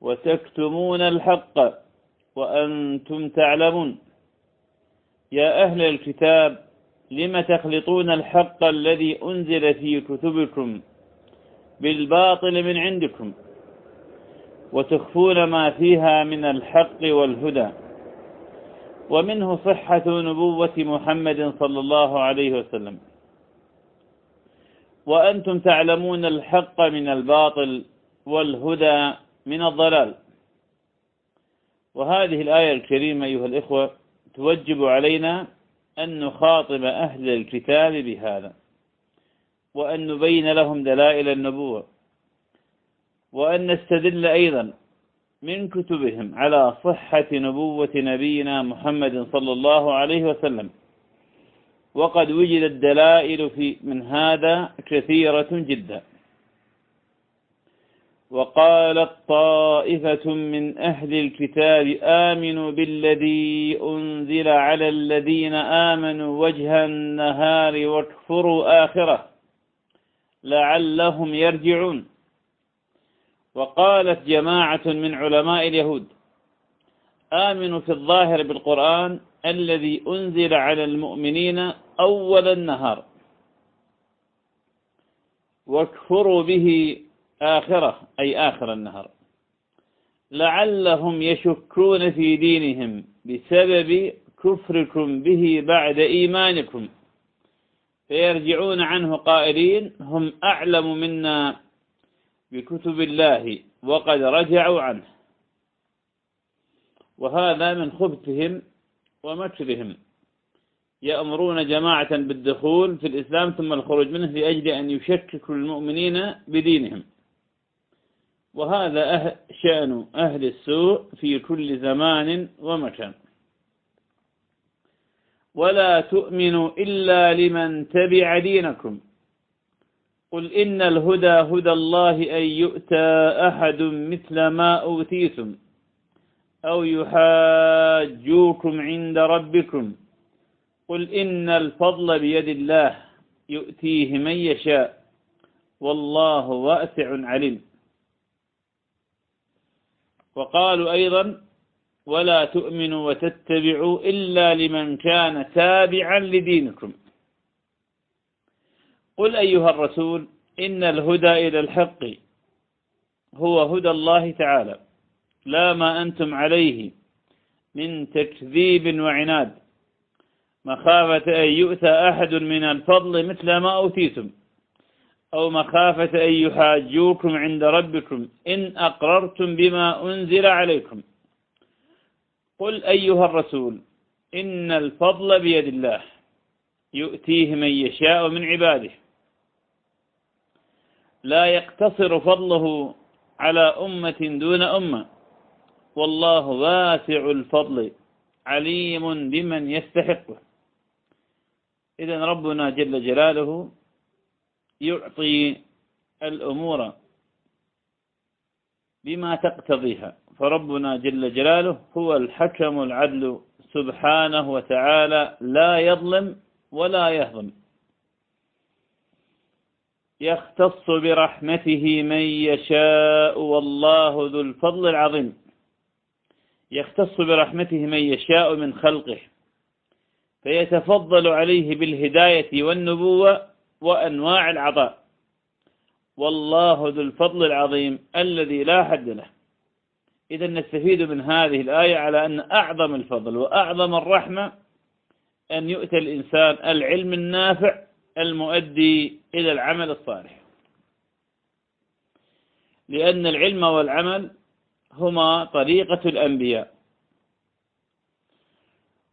وتكتمون الحق وأنتم تعلمون. يا أهل الكتاب لم تخلطون الحق الذي أنزل في كتبكم بالباطل من عندكم وتخفون ما فيها من الحق والهدى؟ ومنه صحة نبوة محمد صلى الله عليه وسلم. وأنتم تعلمون الحق من الباطل والهدى من الضلال. وهذه الآية الكريمة أيها الإخوة توجب علينا أن نخاطب أهل الكتاب بهذا وأن نبين لهم دلائل النبوة وأن نستدل أيضا من كتبهم على صحة نبوة نبينا محمد صلى الله عليه وسلم. وقد وجدت دلائل في من هذا كثيرة جدا. وقالت طائفة من أهل الكتاب آمنوا بالذي أنزل على الذين آمنوا وجه النهار واكفروا آخرة لعلهم يرجعون. وقالت جماعة من علماء اليهود آمنوا في الظاهر بالقرآن الذي أنزل على المؤمنين أول النهار واكفروا به آخرة أي آخر النهر. لعلهم يشكون في دينهم بسبب كفركم به بعد إيمانكم. فيرجعون عنه قائلين هم أعلم منا بكتب الله وقد رجعوا عنه. وهذا من خبثهم ومكرهم. يأمرون جماعة بالدخول في الإسلام ثم الخروج منه لأجل أن يشككوا المؤمنين بدينهم. وهذا أهل شأن أهل السوء في كل زمان ومكان. ولا تؤمنوا إلا لمن تبع دينكم. قل إن الهدى هدى الله أن يؤتى أحد مثل ما أوتيتم أو يحاجوكم عند ربكم. قل إن الفضل بيد الله يؤتيه من يشاء والله واسع عليم. وقالوا أيضا ولا تؤمنوا وتتبعوا إلا لمن كان تابعا لدينكم. قل أيها الرسول إن الهدى إلى الحق هو هدى الله تعالى لا ما أنتم عليه من تكذيب وعناد. مخافة أن يؤتى أحد من الفضل مثل ما أوتيتم. أو مخافة أن يحاجوكم عند ربكم إن أقررتم بما أنزل عليكم. قل أيها الرسول إن الفضل بيد الله يؤتيه من يشاء من عباده. لا يقتصر فضله على أمة دون أمة. والله واسع الفضل عليم بمن يستحقه. إذا ربنا جل جلاله يعطي الأمور بما تقتضيها. فربنا جل جلاله هو الحكم العدل سبحانه وتعالى لا يظلم ولا يهضم يختص برحمته من يشاء والله ذو الفضل العظيم. يختص برحمته من يشاء من خلقه. فيتفضل عليه بالهداية والنبوة وأنواع العطاء. والله ذو الفضل العظيم الذي لا حد له. إذا نستفيد من هذه الآية على أن أعظم الفضل وأعظم الرحمة أن يؤتى الإنسان العلم النافع المؤدي إلى العمل الصالح. لأن العلم والعمل هما طريقة الأنبياء.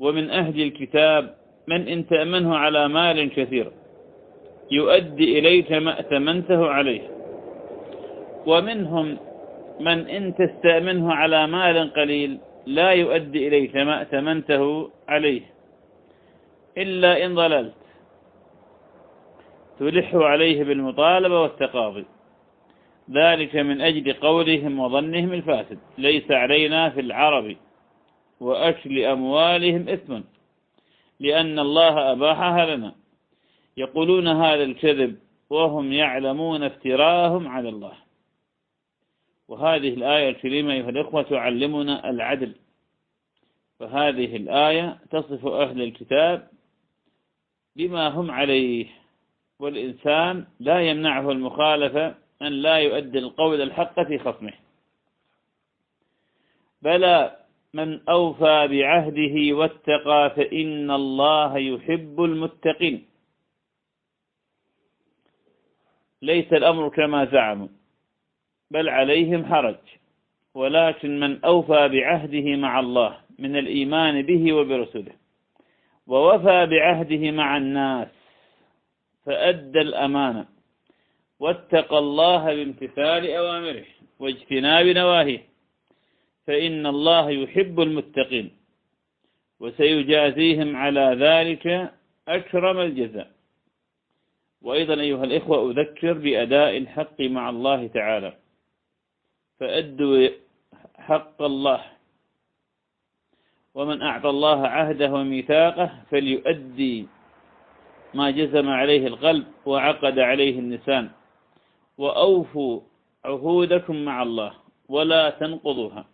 ومن أهل الكتاب من إن تأمنه على مال كثير يؤدي إليك ما أتمنته عليه. ومنهم من إن تستأمنه على مال قليل لا يؤدي إليك ما أتمنته عليه. إلا إن ضللت تلح عليه بالمطالبة والتقاضي. ذلك من أجل قولهم وظنهم الفاسد. ليس علينا في العرب وأكل أموالهم إثم لأن الله أباحها لنا. يقولون هذا الكذب وهم يعلمون افتراهم على الله. وهذه الآية الكريمة أيها الإخوة تعلمنا العدل. فهذه الآية تصف أهل الكتاب بما هم عليه والإنسان لا يمنعه المخالفة أن لا يؤدي القول الحق في خصمه. بلى من أوفى بعهده واتقى فإن الله يحب المتقين. ليس الأمر كما زعموا بل عليهم حرج. ولكن من أوفى بعهده مع الله من الإيمان به وبرسوله ووفى بعهده مع الناس فأدى الأمانة. واتقى الله بامتثال أوامره واجتناب نواهيه. فإن الله يحب المتقين وسيجازيهم على ذلك أكرم الجزاء. وأيضا أيها الإخوة أذكر بأداء الحق مع الله تعالى. فأدوا حق الله. ومن أعطى الله عهده وميثاقه فليؤدي ما جزم عليه القلب وعقد عليه اللسان وأوفوا عهودكم مع الله ولا تنقضوها.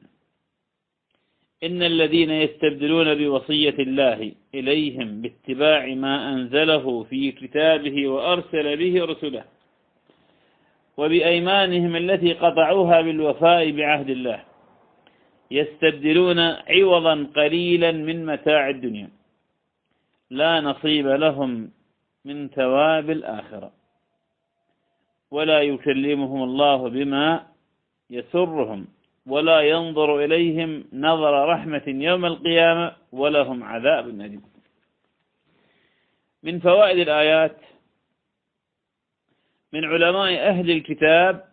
إن الذين يستبدلون بوصية الله إليهم باتباع ما أنزله في كتابه وأرسل به رسله وبأيمانهم التي قطعوها بالوفاء بعهد الله يستبدلون عوضا قليلا من متاع الدنيا لا نصيب لهم من ثواب الآخرة ولا يكلمهم الله بما يسرهم ولا ينظر إليهم نظر رحمة يوم القيامة ولهم عذاب أليم. من فوائد الآيات من علماء أهل الكتاب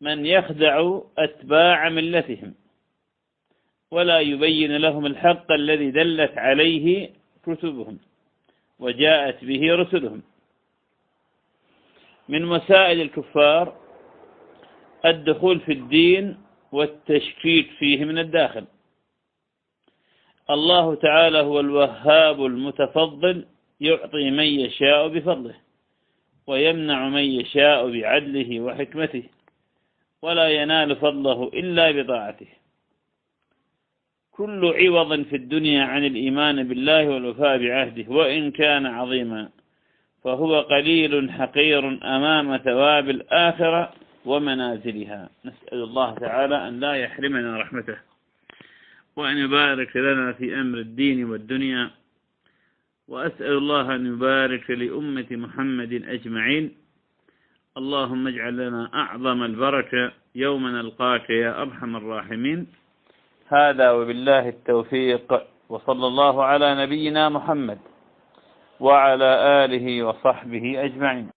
من يخدع أتباع ملتهم ولا يبين لهم الحق الذي دلت عليه كتبهم وجاءت به رسلهم. من مسائل الكفار الدخول في الدين والتشكيك فيه من الداخل. الله تعالى هو الوهاب المتفضل يعطي من يشاء بفضله ويمنع من يشاء بعدله وحكمته ولا ينال فضله إلا بطاعته. كل عوض في الدنيا عن الإيمان بالله والوفاء بعهده وإن كان عظيما فهو قليل حقير أمام ثواب الآخرة. ومنازلها. نسأل الله تعالى أن لا يحرمنا رحمته وأن يبارك لنا في أمر الدين والدنيا. وأسأل الله أن يبارك لأمة محمد أجمعين. اللهم اجعل لنا أعظم البركة يوم نلقاك يا أرحم الراحمين. هذا وبالله التوفيق وصلى الله على نبينا محمد وعلى آله وصحبه أجمعين.